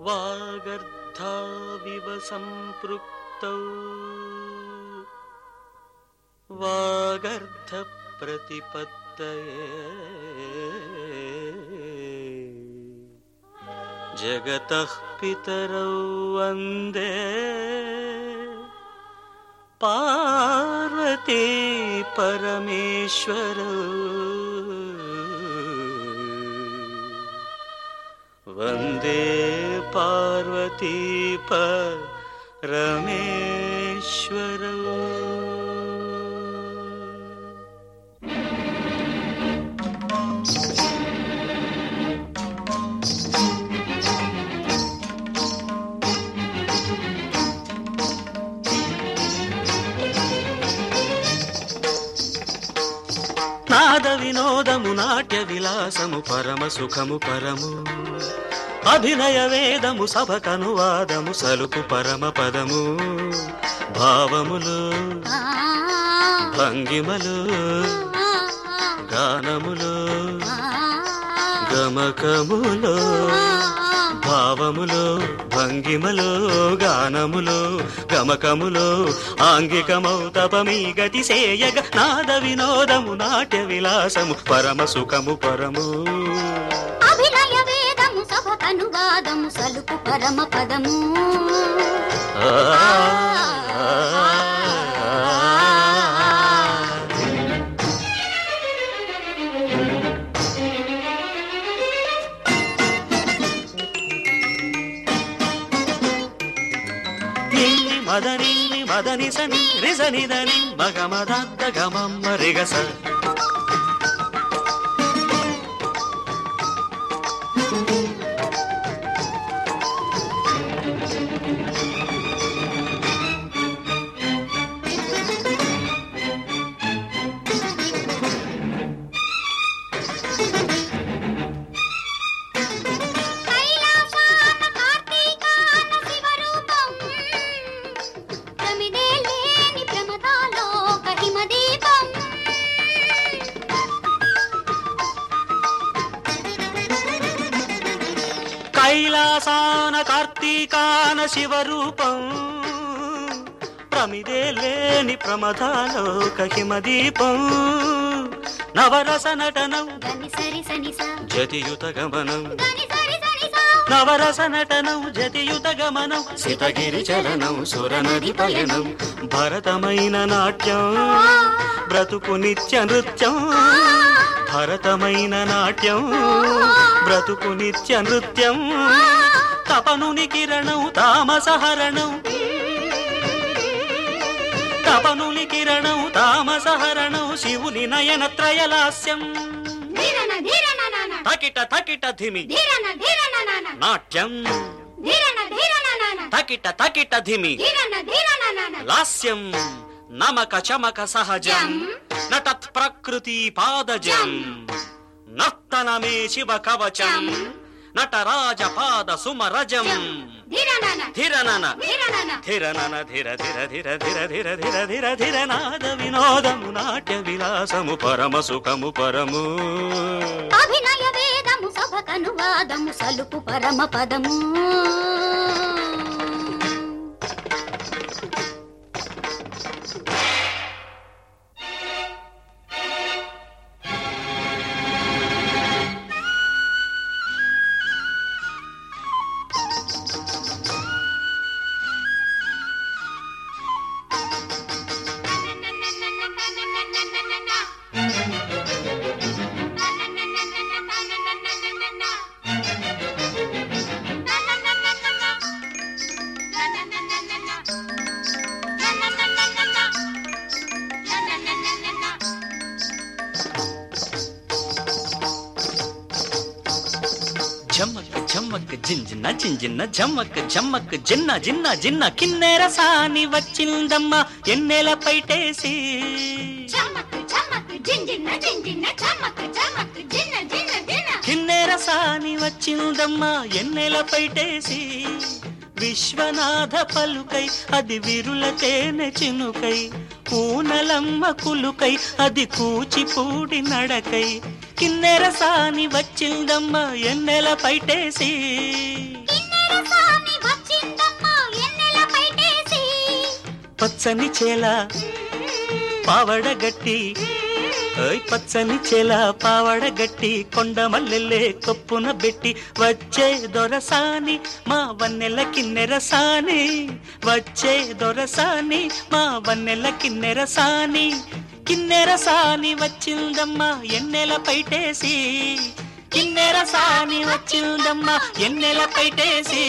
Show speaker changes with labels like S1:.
S1: वागर्धाविव सम्पृक्तौ। वागर्धप्रतिपत्तये जगतः पितरौ वन्दे। पार्वती परमेश्वरौ। वन्दे వందే పార్వతీ పరమేశ్వరౌ నాద వినోదము నాట్య విలాసము పరమ సుఖము పరము. అభినయ వేదము సభకనువాదము సలుపు పరమ పదము. భావములు భంగిమలు గానములు గమకములు భావములు భంగిమలు గానములు గమకములు ఆంగికమౌ తపమీ గతి సేయగ నాద వినోదము నాట్య విలాసము పరమ సుఖము పరము.
S2: అనువాదము సలుపు పరమ పదము.
S1: మదని మదని సని రిసనిదని మగమదద్ద గమమ్మ రిగస
S2: కైలాసాన కార్తీకాన శివరూపం. ప్రమిదే లేని ప్రమదాలోక హిమదీపం.
S1: నవరస నటనం. జతియుత గమనం. నవరస నటనం జతియుత గమనం. సితగిరి చలనం సురనది పయనం. భరతమైన నాట్యం. బ్రతుకు నిత్య నృత్యం. భరతమైన నాట్యం బ్రతుకు నిత్య నృత్యం తపనుని కిరణం తామసహరణం తపనుని కిరణం తామసహరణం శివుని నయన త్రయలాస్యం. తకిట తకిట ధిమి. నాట్యం. తకిట తకిట ధిమి. లాస్యం. నమక చమక సహజం. నటత్ ప్రకృతి పాదజం నర్తనమే శివ కవచం నటరాజ పాద సుమరజం
S2: ధీరన
S1: ధిరనన
S2: ధీరన
S1: ధిరనన ధిర ధిర ధిర ధిర ధిర ధిర ధిర ధిర నాద వినోదము నాట్య విలాసము పరమ సుఖము పరము
S2: అభినయ వేదము సభకనువాదము సలుపు పరమ పదము
S1: జమ్మక్ జమ్మక్ జింజిన్న జింజిన్న జమ్మక్ జమ్మక్ జిన్న జిన్న జిన్న కిన్నెర సాని వచ్చిందమ్మ ఎన్నెల పైటేసి సాని వచ్చిందమ్మ ఎన్నెల పైటేసి. విశ్వనాథ పలుకై అది విరుల తేనె చినుకై. పూనలమ్మ కులుకై అది కూచిపూడి నడకై. కిన్నెర సాని వచ్చిందమ్మ ఎన్నెల పైటేసి.
S2: కిన్నెర కిన్నెర సాని వచ్చిందమ్మా ఎన్నెల పైటేసి.
S1: పచ్చని చేల పావడ గట్టి ఓయ్ పచ్చని చెల పావడ గట్టి కొండ మల్లెల్లే కొప్పున పెట్టి వచ్చే దొరసాని మా వన్నెల కిన్నెర వచ్చే దొరసాని మా వన్నెల కిన్నెర కిన్నెరసాని కిన్నెర సాని వచ్చిందమ్మా ఎన్నెల పైటేసి. కిన్నెర సాని వచ్చిందమ్మా ఎన్నెల పైటేసి.